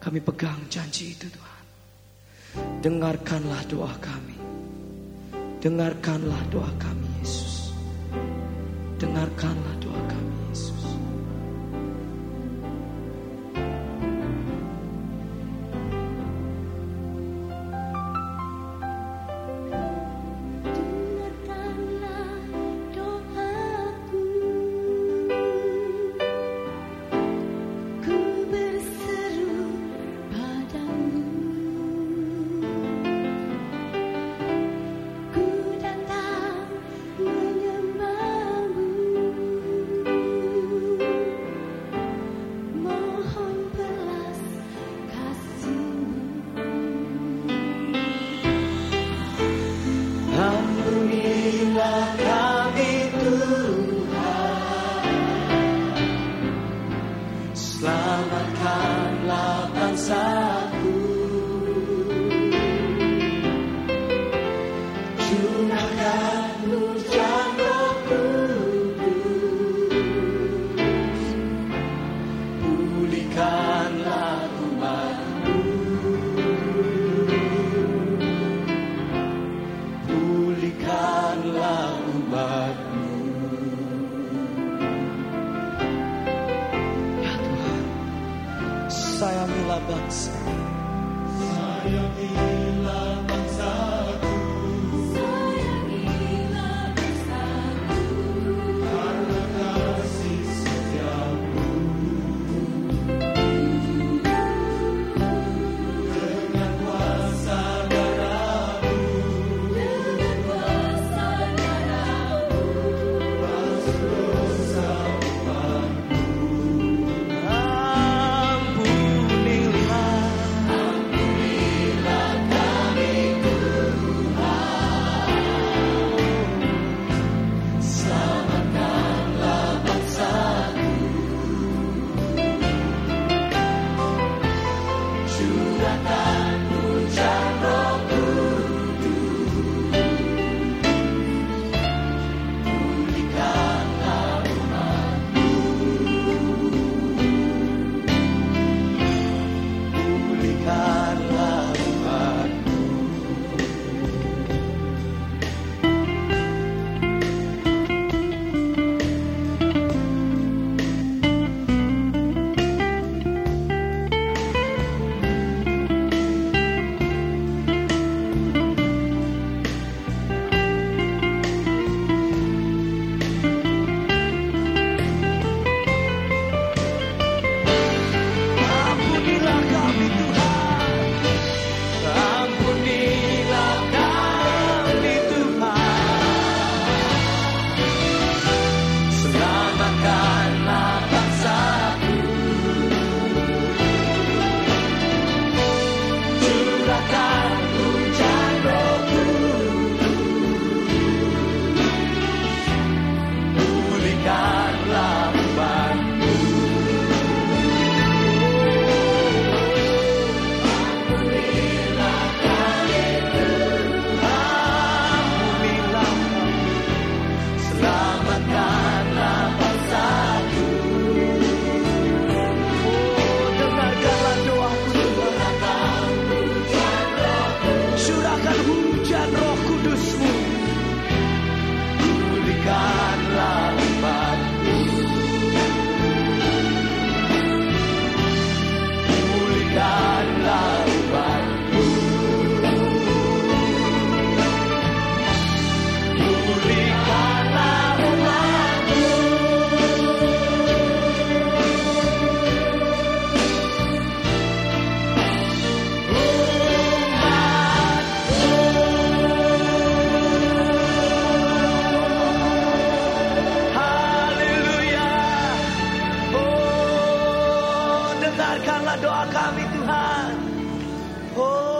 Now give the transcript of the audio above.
Kami pegang janji itu Tuhan. Dengarkanlah doa kami. Dengarkanlah doa kami. selamatkanlah bangsa a minha alabança. Saia a minha Dengarkanlah doa kami Tuhan. Oh.